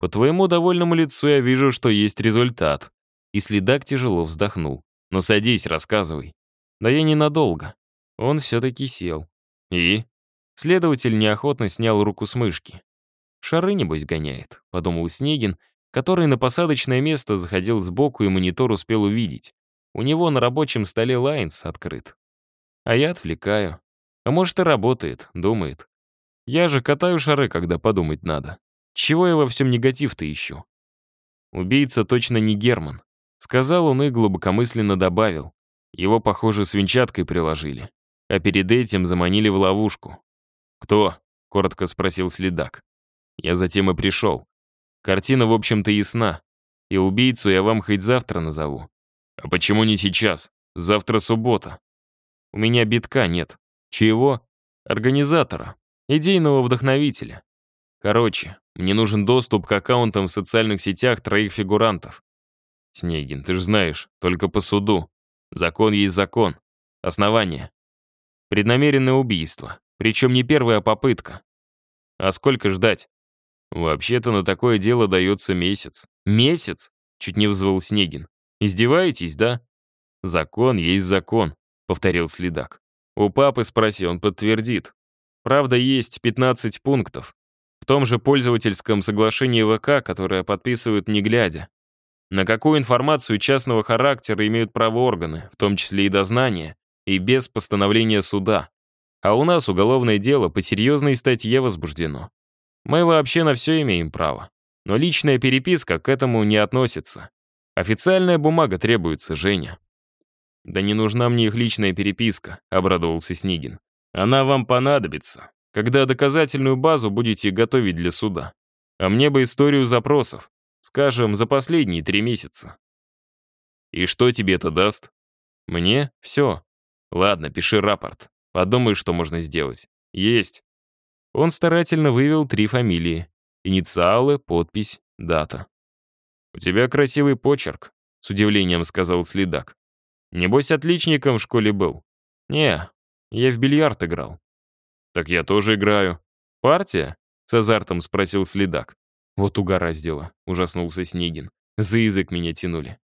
По твоему довольному лицу я вижу, что есть результат». И следак тяжело вздохнул. «Ну садись, рассказывай». «Да я ненадолго». Он все-таки сел. «И?» Следователь неохотно снял руку с мышки. «Шары, небось, гоняет», — подумал Снегин, который на посадочное место заходил сбоку и монитор успел увидеть. У него на рабочем столе Лайнс открыт. А я отвлекаю. А может и работает, думает. Я же катаю шары, когда подумать надо. Чего я во всем негатив-то ищу? Убийца точно не Герман. Сказал он и глубокомысленно добавил. Его, похоже, свинчаткой приложили. А перед этим заманили в ловушку. «Кто?» — коротко спросил следак. Я затем и пришел. Картина, в общем-то, ясна. И убийцу я вам хоть завтра назову. А почему не сейчас? Завтра суббота. У меня битка нет. Чего? Организатора. Идейного вдохновителя. Короче, мне нужен доступ к аккаунтам в социальных сетях троих фигурантов. Снегин, ты же знаешь, только по суду. Закон есть закон. Основание. Преднамеренное убийство. Причем не первая попытка. А сколько ждать? Вообще-то на такое дело дается месяц. Месяц? Чуть не взвыл Снегин. Издеваетесь, да? Закон есть закон, повторил следак. У папы спроси, он подтвердит. Правда, есть 15 пунктов. В том же пользовательском соглашении ВК, которое подписывают не глядя. На какую информацию частного характера имеют право органы, в том числе и дознание, и без постановления суда. А у нас уголовное дело по серьезной статье возбуждено. Мы вообще на все имеем право. Но личная переписка к этому не относится. Официальная бумага требуется, Женя. «Да не нужна мне их личная переписка», — обрадовался Снигин. «Она вам понадобится, когда доказательную базу будете готовить для суда. А мне бы историю запросов, скажем, за последние три месяца». «И что тебе это даст?» «Мне? Все. Ладно, пиши рапорт. Подумай, что можно сделать. Есть». Он старательно вывел три фамилии. Инициалы, подпись, дата. «У тебя красивый почерк», — с удивлением сказал следак. «Небось, отличником в школе был?» «Не, я в бильярд играл». «Так я тоже играю». «Партия?» — с азартом спросил следак. «Вот угораздило», — ужаснулся Снегин. «За язык меня тянули».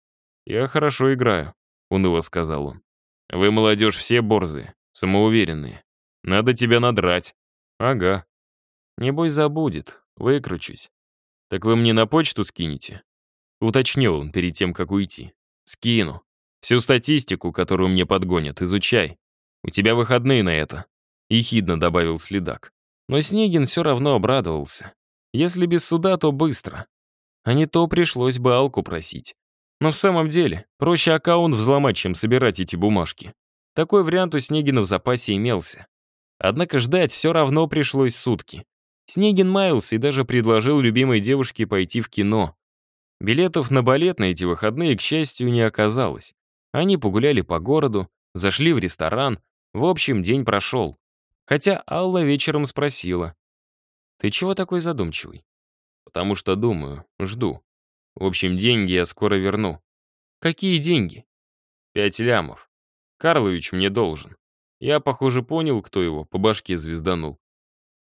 «Я хорошо играю», — уныло сказал он. «Вы, молодежь, все борзые, самоуверенные. Надо тебя надрать». «Ага». «Небось, забудет. Выкручусь». «Так вы мне на почту скинете?» Уточнил он перед тем, как уйти. «Скину. Всю статистику, которую мне подгонят, изучай. У тебя выходные на это», — ехидно добавил следак. Но Снегин все равно обрадовался. Если без суда, то быстро. А не то пришлось бы Алку просить. Но в самом деле, проще аккаунт взломать, чем собирать эти бумажки. Такой вариант у Снегина в запасе имелся. Однако ждать все равно пришлось сутки. Снегин маялся и даже предложил любимой девушке пойти в кино. Билетов на балет на эти выходные, к счастью, не оказалось. Они погуляли по городу, зашли в ресторан. В общем, день прошел. Хотя Алла вечером спросила. «Ты чего такой задумчивый?» «Потому что думаю, жду. В общем, деньги я скоро верну». «Какие деньги?» «Пять лямов. Карлович мне должен. Я, похоже, понял, кто его по башке звезданул.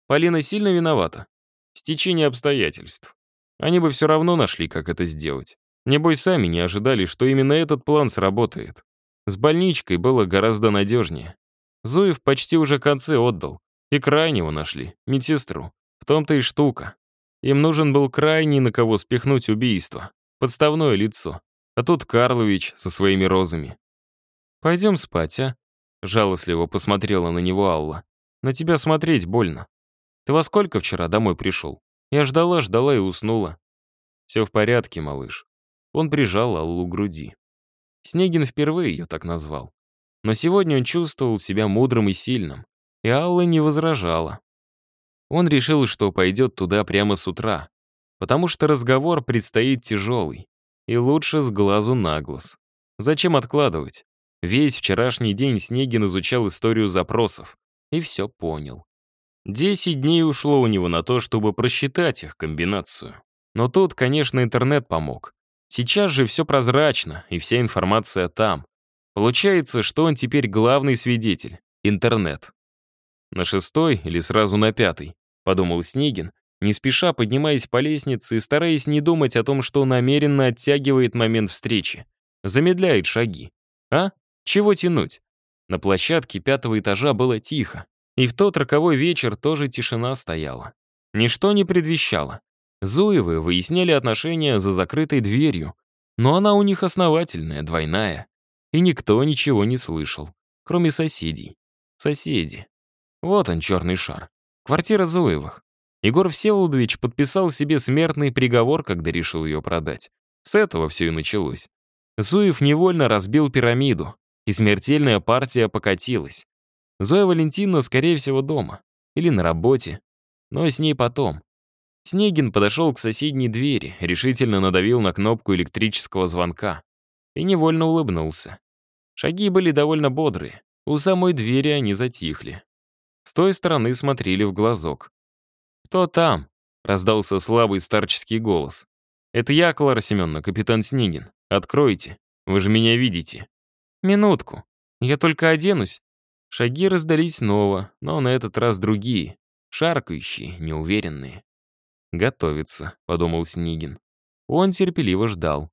Полина сильно виновата. Стечение обстоятельств. Они бы все равно нашли, как это сделать. Небось, сами не ожидали, что именно этот план сработает. С больничкой было гораздо надежнее. Зуев почти уже концы отдал. И крайнего нашли, медсестру. В том-то и штука. Им нужен был крайний, на кого спихнуть убийство. Подставное лицо. А тут Карлович со своими розами. «Пойдем спать, а?» Жалостливо посмотрела на него Алла. «На тебя смотреть больно. Ты во сколько вчера домой пришел? Я ждала, ждала и уснула». «Все в порядке, малыш». Он прижал Аллу к груди. Снегин впервые ее так назвал. Но сегодня он чувствовал себя мудрым и сильным, и Алла не возражала. Он решил, что пойдет туда прямо с утра, потому что разговор предстоит тяжелый, и лучше с глазу на глаз. Зачем откладывать? Весь вчерашний день Снегин изучал историю запросов и все понял. Десять дней ушло у него на то, чтобы просчитать их комбинацию. Но тут, конечно, интернет помог. Сейчас же все прозрачно, и вся информация там. Получается, что он теперь главный свидетель — интернет. На шестой или сразу на пятый, подумал Снегин, не спеша поднимаясь по лестнице и стараясь не думать о том, что намеренно оттягивает момент встречи. Замедляет шаги. А? Чего тянуть? На площадке пятого этажа было тихо. И в тот роковой вечер тоже тишина стояла. Ничто не предвещало. Зуевы выясняли отношения за закрытой дверью, но она у них основательная, двойная. И никто ничего не слышал, кроме соседей. Соседи. Вот он, черный шар. Квартира Зуевых. Егор Всеволодович подписал себе смертный приговор, когда решил ее продать. С этого все и началось. Зуев невольно разбил пирамиду, и смертельная партия покатилась. Зоя Валентиновна, скорее всего, дома. Или на работе. Но с ней потом. Снегин подошел к соседней двери, решительно надавил на кнопку электрического звонка и невольно улыбнулся. Шаги были довольно бодрые. У самой двери они затихли. С той стороны смотрели в глазок. «Кто там?» — раздался слабый старческий голос. «Это я, Клара Семеновна, капитан Снегин. Откройте. Вы же меня видите». «Минутку. Я только оденусь». Шаги раздались снова, но на этот раз другие, шаркающие, неуверенные. «Готовится», — подумал Снегин. Он терпеливо ждал.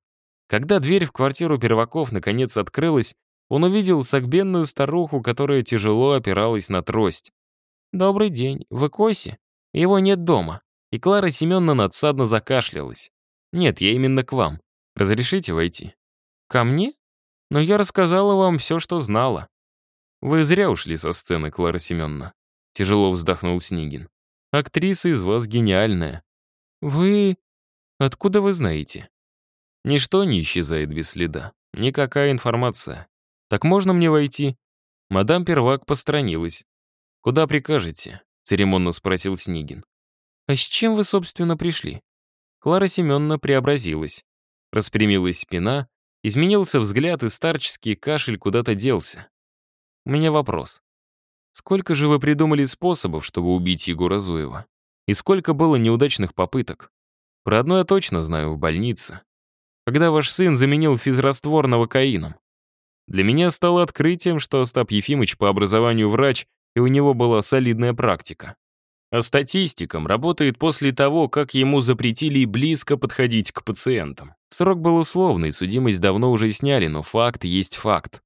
Когда дверь в квартиру перваков наконец открылась, он увидел согбенную старуху, которая тяжело опиралась на трость. «Добрый день. Вы Коси? Его нет дома». И Клара Семеновна надсадно закашлялась. «Нет, я именно к вам. Разрешите войти?» «Ко мне? Но я рассказала вам все, что знала». «Вы зря ушли со сцены, Клара Семеновна», — тяжело вздохнул Снегин. «Актриса из вас гениальная». «Вы... Откуда вы знаете?» «Ничто не исчезает без следа. Никакая информация. Так можно мне войти?» Мадам Первак постранилась. «Куда прикажете?» — церемонно спросил Снегин. «А с чем вы, собственно, пришли?» Клара Семеновна преобразилась. Распрямилась спина, изменился взгляд, и старческий кашель куда-то делся. У меня вопрос. Сколько же вы придумали способов, чтобы убить Егора Зуева? И сколько было неудачных попыток? Про одно я точно знаю в больнице. Когда ваш сын заменил физраствор новокаином. Для меня стало открытием, что Остап Ефимович по образованию врач, и у него была солидная практика. А статистиком работает после того, как ему запретили близко подходить к пациентам. Срок был условный, судимость давно уже сняли, но факт есть факт.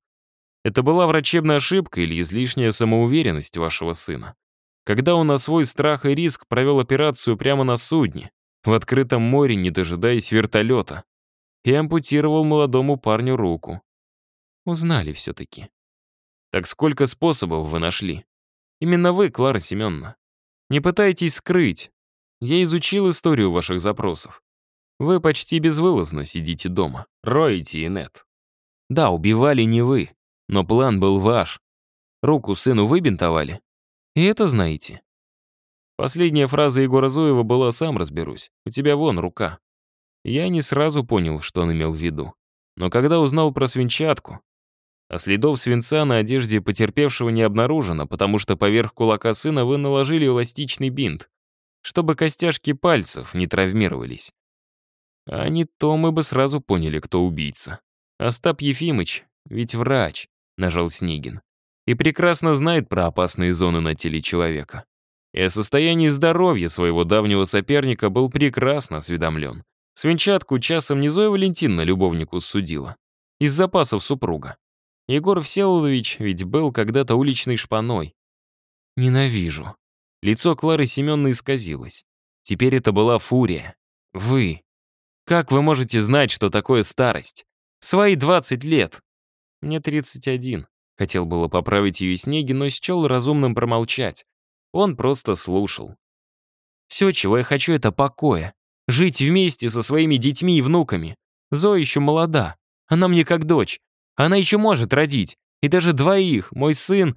Это была врачебная ошибка или излишняя самоуверенность вашего сына? Когда он на свой страх и риск провел операцию прямо на судне, в открытом море, не дожидаясь вертолета, и ампутировал молодому парню руку. Узнали все-таки. Так сколько способов вы нашли? Именно вы, Клара Семеновна. Не пытайтесь скрыть. Я изучил историю ваших запросов. Вы почти безвылазно сидите дома, роете инет. Да, убивали не вы, но план был ваш. Руку сыну вы бинтовали. И это знаете. Последняя фраза Егора Зуева была «сам разберусь». У тебя вон рука. Я не сразу понял, что он имел в виду. Но когда узнал про свинчатку, а следов свинца на одежде потерпевшего не обнаружено, потому что поверх кулака сына вы наложили эластичный бинт, чтобы костяшки пальцев не травмировались. А не то мы бы сразу поняли, кто убийца. Остап Ефимыч, ведь врач. — нажал Снегин. «И прекрасно знает про опасные зоны на теле человека. И о состоянии здоровья своего давнего соперника был прекрасно осведомлен. Свинчатку часом не Зоя Валентиновна любовнику судила. Из запасов супруга. Егор Всеволодович ведь был когда-то уличной шпаной. Ненавижу. Лицо Клары Семенны исказилось. Теперь это была фурия. Вы. Как вы можете знать, что такое старость? Свои 20 лет. Мне 31. Хотел было поправить ее снеги, но счел разумным промолчать. Он просто слушал. Все, чего я хочу, это покоя. Жить вместе со своими детьми и внуками. Зоя еще молода. Она мне как дочь. Она еще может родить. И даже двоих. Мой сын...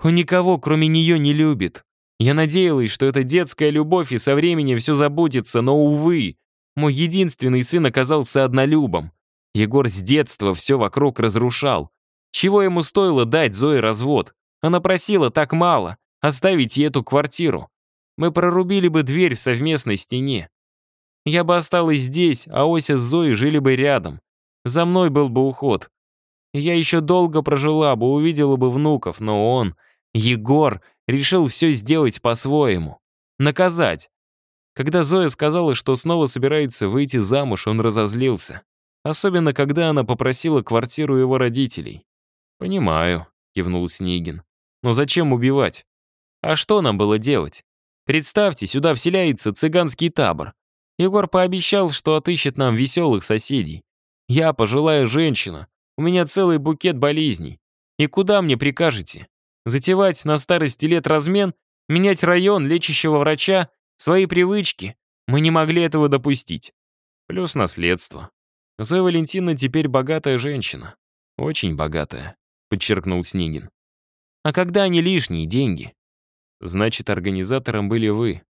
Он никого, кроме нее, не любит. Я надеялась, что это детская любовь, и со временем все забудется, но, увы, мой единственный сын оказался однолюбом. Егор с детства все вокруг разрушал. Чего ему стоило дать Зое развод? Она просила так мало, оставить ей эту квартиру. Мы прорубили бы дверь в совместной стене. Я бы осталась здесь, а Ося с Зоей жили бы рядом. За мной был бы уход. Я еще долго прожила бы, увидела бы внуков, но он, Егор, решил все сделать по-своему. Наказать. Когда Зоя сказала, что снова собирается выйти замуж, он разозлился. Особенно, когда она попросила квартиру его родителей. «Понимаю», — кивнул Снегин. «Но зачем убивать? А что нам было делать? Представьте, сюда вселяется цыганский табор. Егор пообещал, что отыщет нам веселых соседей. Я пожилая женщина, у меня целый букет болезней. И куда мне прикажете? Затевать на старости лет размен, менять район, лечащего врача, свои привычки? Мы не могли этого допустить. Плюс наследство. Зоя Валентина теперь богатая женщина. Очень богатая, подчеркнул Снегин. А когда они лишние деньги? Значит, организатором были вы.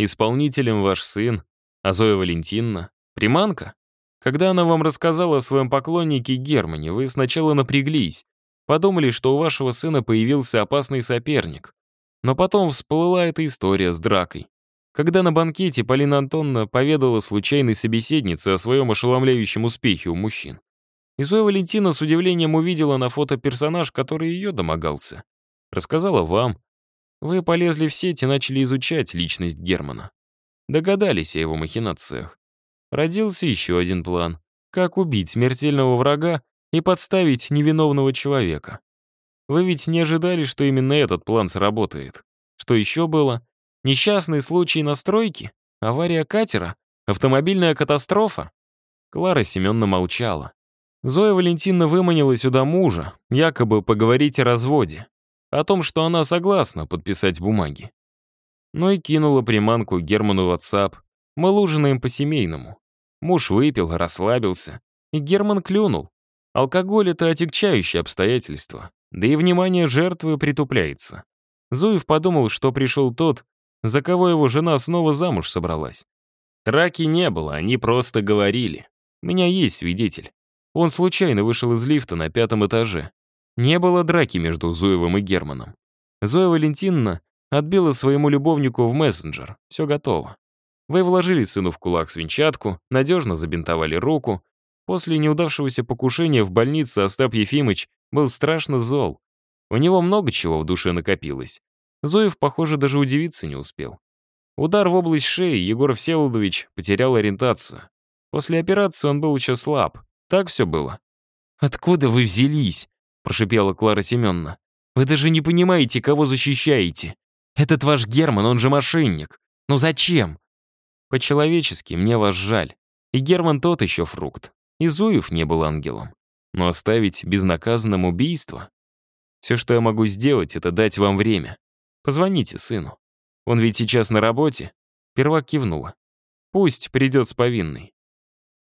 Исполнителем ваш сын, а Зоя Валентиновна — приманка? Когда она вам рассказала о своем поклоннике Германе, вы сначала напряглись, подумали, что у вашего сына появился опасный соперник. Но потом всплыла эта история с дракой. Когда на банкете Полина Антоновна поведала случайной собеседнице о своем ошеломляющем успехе у мужчин. И Зоя Валентина с удивлением увидела на фото персонаж, который ее домогался. Рассказала вам. Вы полезли в сеть и начали изучать личность Германа. Догадались о его махинациях. Родился еще один план. Как убить смертельного врага и подставить невиновного человека. Вы ведь не ожидали, что именно этот план сработает. Что еще было? Несчастный случай на стройке? Авария катера? Автомобильная катастрофа? Клара Семеновна молчала. Зоя Валентиновна выманила сюда мужа, якобы поговорить о разводе. О том, что она согласна подписать бумаги. Ну и кинула приманку Герману в WhatsApp. Мы лужинаем по-семейному. Муж выпил, расслабился. И Герман клюнул. Алкоголь — это отягчающее обстоятельство. Да и внимание жертвы притупляется. Зуев подумал, что пришел тот, за кого его жена снова замуж собралась. Траки не было, они просто говорили. У меня есть свидетель. Он случайно вышел из лифта на пятом этаже. Не было драки между Зуевым и Германом. Зоя Валентиновна Отбила своему любовнику в мессенджер. Все готово. Вы вложили сыну в кулак свинчатку, надежно забинтовали руку. После неудавшегося покушения в больнице Остап Ефимыч был страшно зол. У него много чего в душе накопилось. Зоев, похоже, даже удивиться не успел. Удар в область шеи Егор Всеволодович потерял ориентацию. После операции он был еще слаб. Так все было. «Откуда вы взялись?» — прошипела Клара Семеновна. «Вы даже не понимаете, кого защищаете. Этот ваш Герман, он же мошенник. Ну зачем? По-человечески мне вас жаль. И Герман тот еще фрукт. И Зуев не был ангелом. Но оставить безнаказанным убийство? Все, что я могу сделать, это дать вам время. Позвоните сыну. Он ведь сейчас на работе. Первак кивнула. Пусть придет с повинной.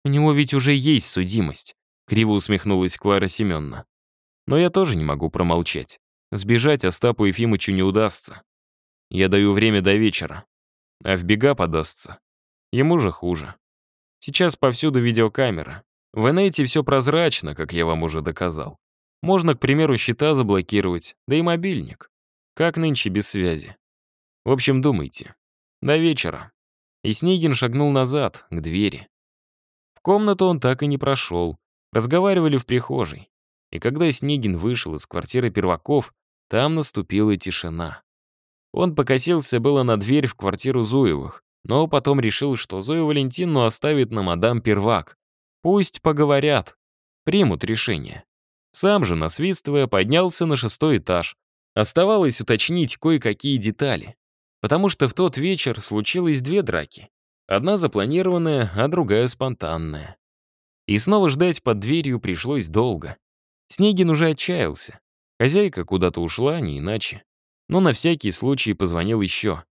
У него ведь уже есть судимость. Криво усмехнулась Клара Семеновна. Но я тоже не могу промолчать. Сбежать Остапу Ефимычу не удастся. Я даю время до вечера. А в бега подастся. Ему же хуже. Сейчас повсюду видеокамера. В инете все прозрачно, как я вам уже доказал. Можно, к примеру, счета заблокировать, да и мобильник. Как нынче без связи? В общем, думайте. До вечера. И Снегин шагнул назад, к двери. В комнату он так и не прошел. Разговаривали в прихожей. И когда Снегин вышел из квартиры перваков, там наступила тишина. Он покосился было на дверь в квартиру Зуевых, но потом решил, что Зою Валентину оставит на мадам Первак. Пусть поговорят, примут решение. Сам же, насвистывая, поднялся на шестой этаж. Оставалось уточнить кое-какие детали. Потому что в тот вечер случилось две драки. Одна запланированная, а другая спонтанная. И снова ждать под дверью пришлось долго. Снегин уже отчаялся. Хозяйка куда-то ушла, не иначе но на всякий случай позвонил еще.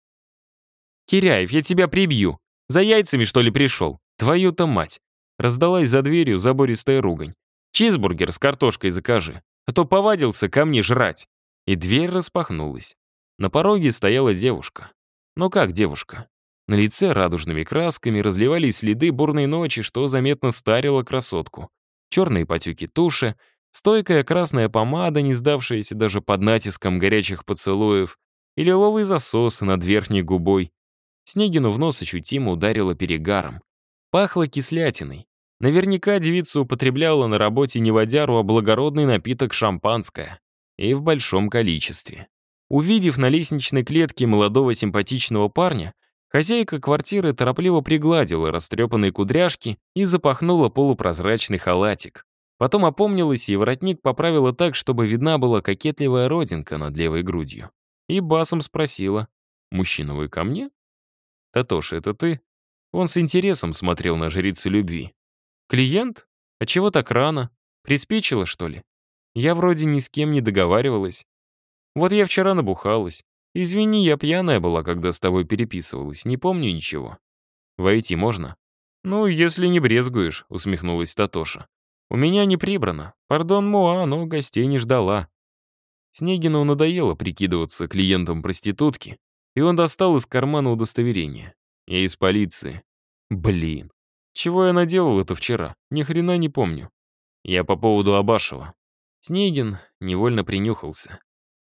«Киряев, я тебя прибью! За яйцами, что ли, пришел? Твою-то мать!» Раздалась за дверью забористая ругань. «Чизбургер с картошкой закажи, а то повадился ко мне жрать!» И дверь распахнулась. На пороге стояла девушка. Ну как девушка? На лице радужными красками разливались следы бурной ночи, что заметно старило красотку. Черные потеки туши, Стойкая красная помада, не сдавшаяся даже под натиском горячих поцелуев, и лиловый засос над верхней губой. Снегину в нос ощутимо ударило перегаром. Пахло кислятиной. Наверняка девица употребляла на работе не водяру, а благородный напиток шампанское. И в большом количестве. Увидев на лестничной клетке молодого симпатичного парня, Хозяйка квартиры торопливо пригладила растрепанные кудряшки и запахнула полупрозрачный халатик. Потом опомнилась и воротник поправила так, чтобы видна была кокетливая родинка над левой грудью. И басом спросила, «Мужчина, вы ко мне?» «Татоша, это ты?» Он с интересом смотрел на жрицу любви. «Клиент? А чего так рано? Приспичило, что ли? Я вроде ни с кем не договаривалась. Вот я вчера набухалась. Извини, я пьяная была, когда с тобой переписывалась, не помню ничего. Войти можно?» «Ну, если не брезгуешь», — усмехнулась Татоша. «У меня не прибрано. Пардон, Муа, но гостей не ждала». Снегину надоело прикидываться клиентом проститутки, и он достал из кармана удостоверение. Я из полиции. Блин. Чего я наделал это вчера? Ни хрена не помню. Я по поводу Абашева. Снегин невольно принюхался.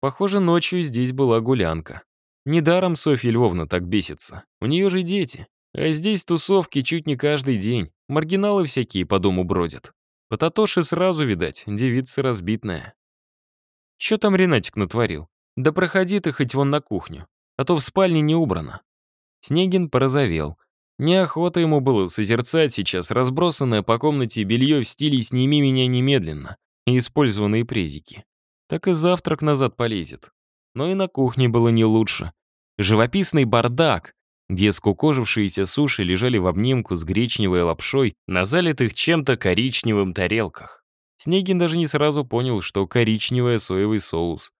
Похоже, ночью здесь была гулянка. Недаром Софья Львовна так бесится. У нее же дети. А здесь тусовки чуть не каждый день. Маргиналы всякие по дому бродят. По Татоше сразу, видать, девица разбитная. Че там Ренатик натворил? Да проходи ты хоть вон на кухню, а то в спальне не убрано. Снегин порозовел. Неохота ему было созерцать сейчас разбросанное по комнате белье в стиле «сними меня немедленно» и использованные презики. Так и завтрак назад полезет. Но и на кухне было не лучше. Живописный бардак, где скукожившиеся суши лежали в обнимку с гречневой лапшой на залитых чем-то коричневым тарелках. Снегин даже не сразу понял, что коричневый соевый соус.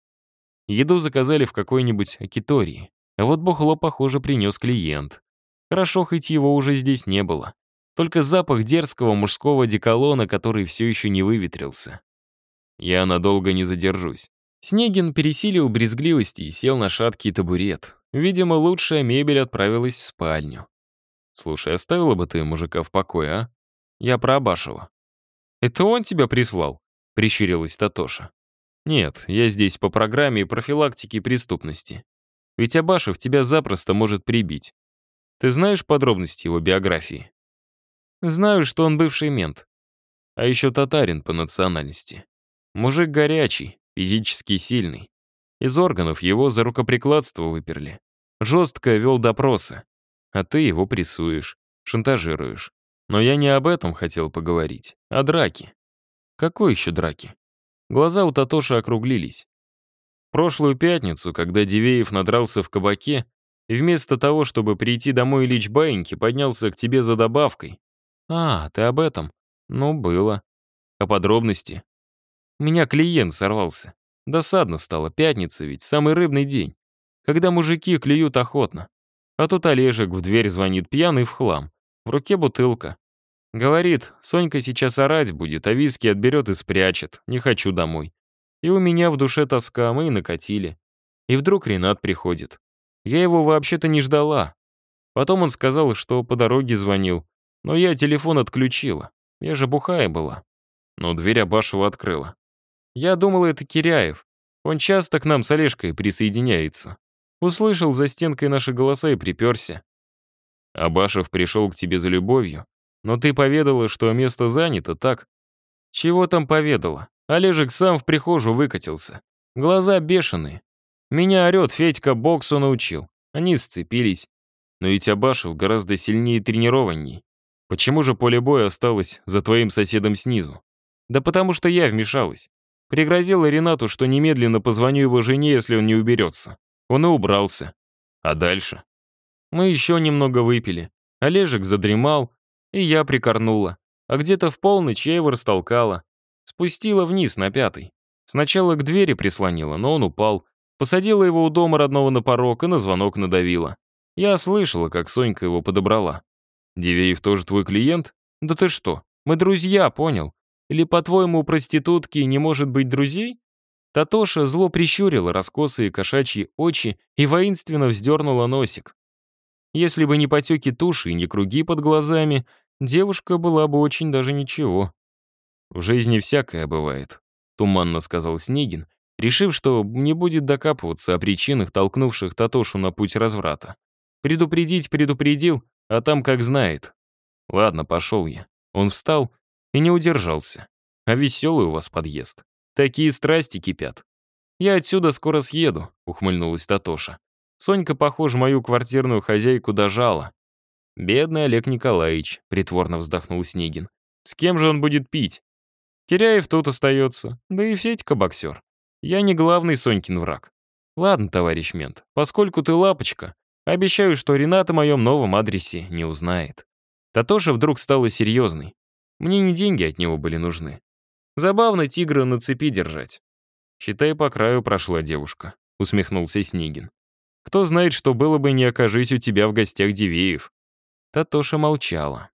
Еду заказали в какой-нибудь акитории. А вот бухло, похоже, принес клиент. Хорошо, хоть его уже здесь не было. Только запах дерзкого мужского деколона, который все еще не выветрился. Я надолго не задержусь. Снегин пересилил брезгливости и сел на шаткий табурет. Видимо, лучшая мебель отправилась в спальню. «Слушай, оставила бы ты мужика в покое, а? Я про Абашева». «Это он тебя прислал?» — прищурилась Татоша. «Нет, я здесь по программе профилактики преступности. Ведь Абашев тебя запросто может прибить. Ты знаешь подробности его биографии? Знаю, что он бывший мент. А еще татарин по национальности. Мужик горячий, физически сильный. Из органов его за рукоприкладство выперли. Жестко вел допросы. А ты его прессуешь, шантажируешь. Но я не об этом хотел поговорить, а драке. Какой еще драки? Глаза у Татоши округлились прошлую пятницу, когда Дивеев надрался в кабаке, и вместо того, чтобы прийти домой и лечь баиньки, поднялся к тебе за добавкой. А, ты об этом? Ну, было. А подробности? У меня клиент сорвался. Досадно стало, пятница ведь, самый рыбный день. Когда мужики клюют охотно. А тут Олежек в дверь звонит пьяный в хлам. В руке бутылка. Говорит, Сонька сейчас орать будет, а виски отберет и спрячет. Не хочу домой. И у меня в душе тоска, мы и накатили. И вдруг Ренат приходит. Я его вообще-то не ждала. Потом он сказал, что по дороге звонил. Но я телефон отключила. Я же бухая была. Но дверь Абашева открыла. Я думала, это Киряев. Он часто к нам с Олежкой присоединяется. Услышал за стенкой наши голоса и приперся. Абашев пришел к тебе за любовью. Но ты поведала, что место занято, так? Чего там поведала? Олежек сам в прихожую выкатился. Глаза бешеные. Меня орет, Федька боксу научил. Они сцепились. Но ведь Абашев гораздо сильнее и тренированней. Почему же поле боя осталось за твоим соседом снизу? Да потому что я вмешалась. Пригрозила Ренату, что немедленно позвоню его жене, если он не уберется. Он и убрался. А дальше? Мы еще немного выпили. Олежек задремал, и я прикорнула. А где-то в полночь я его растолкала. Спустила вниз на пятый. Сначала к двери прислонила, но он упал. Посадила его у дома родного на порог и на звонок надавила. Я слышала, как Сонька его подобрала. «Дивеев тоже твой клиент? Да ты что, мы друзья, понял? Или, по-твоему, у проститутки не может быть друзей?» Татоша зло прищурила раскосые кошачьи очи и воинственно вздернула носик. Если бы не потеки туши и не круги под глазами, девушка была бы очень даже ничего. «В жизни всякое бывает», — туманно сказал Снегин, решив, что не будет докапываться о причинах, толкнувших Татошу на путь разврата. Предупредить предупредил, а там как знает. Ладно, пошел я. Он встал и не удержался. А веселый у вас подъезд. Такие страсти кипят. Я отсюда скоро съеду, ухмыльнулась Татоша. Сонька, похоже, мою квартирную хозяйку дожала. «Бедный Олег Николаевич», — притворно вздохнул Снегин. «С кем же он будет пить? Киряев тут остается, да и Федька боксер. Я не главный Сонькин враг. Ладно, товарищ мент, поскольку ты лапочка, обещаю, что Рената о моем новом адресе не узнает». Татоша вдруг стала серьезной. Мне не деньги от него были нужны. Забавно тигра на цепи держать. «Считай, по краю прошла девушка», — усмехнулся Снегин. «Кто знает, что было бы, не окажись у тебя в гостях Дивеев». Татоша молчала.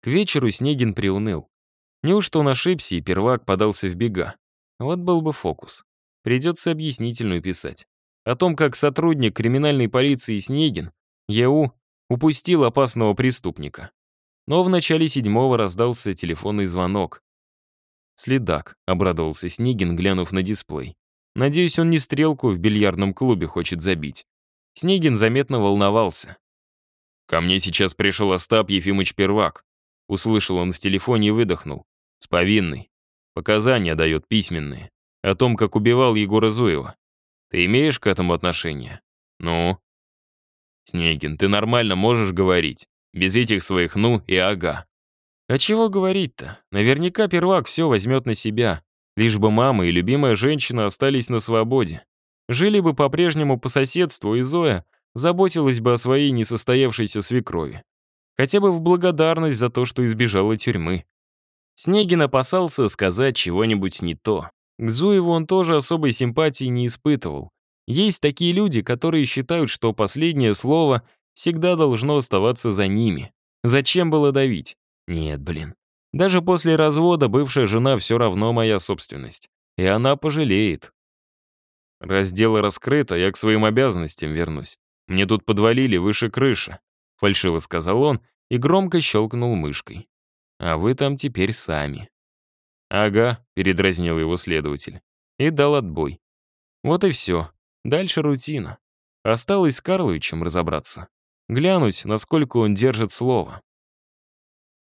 К вечеру Снегин приуныл. Неужто он ошибся, и первак подался в бега? Вот был бы фокус. Придется объяснительную писать. О том, как сотрудник криминальной полиции Снегин, ЕУ, упустил опасного преступника. Но в начале седьмого раздался телефонный звонок. «Следак», — обрадовался Снегин, глянув на дисплей. «Надеюсь, он не стрелку в бильярдном клубе хочет забить». Снегин заметно волновался. «Ко мне сейчас пришел Остап Ефимыч Первак», — услышал он в телефоне и выдохнул. «С повинной. Показания дает письменные. О том, как убивал Егора Зуева. Ты имеешь к этому отношение? Ну?» «Снегин, ты нормально можешь говорить, без этих своих «ну» и «ага». А чего говорить-то? Наверняка первак все возьмет на себя. Лишь бы мама и любимая женщина остались на свободе. Жили бы по-прежнему по соседству, и Зоя заботилась бы о своей несостоявшейся свекрови. Хотя бы в благодарность за то, что избежала тюрьмы. Снегин опасался сказать чего-нибудь не то. К Зуеву он тоже особой симпатии не испытывал. Есть такие люди, которые считают, что последнее слово всегда должно оставаться за ними. Зачем было давить? Нет, блин. Даже после развода бывшая жена все равно моя собственность. И она пожалеет. Раз дело раскрыто, я к своим обязанностям вернусь. Мне тут подвалили выше крыши. Фальшиво сказал он и громко щелкнул мышкой. А вы там теперь сами. Ага, передразнил его следователь. И дал отбой. Вот и все. Дальше рутина. Осталось с Карловичем разобраться. Глянуть, насколько он держит слово.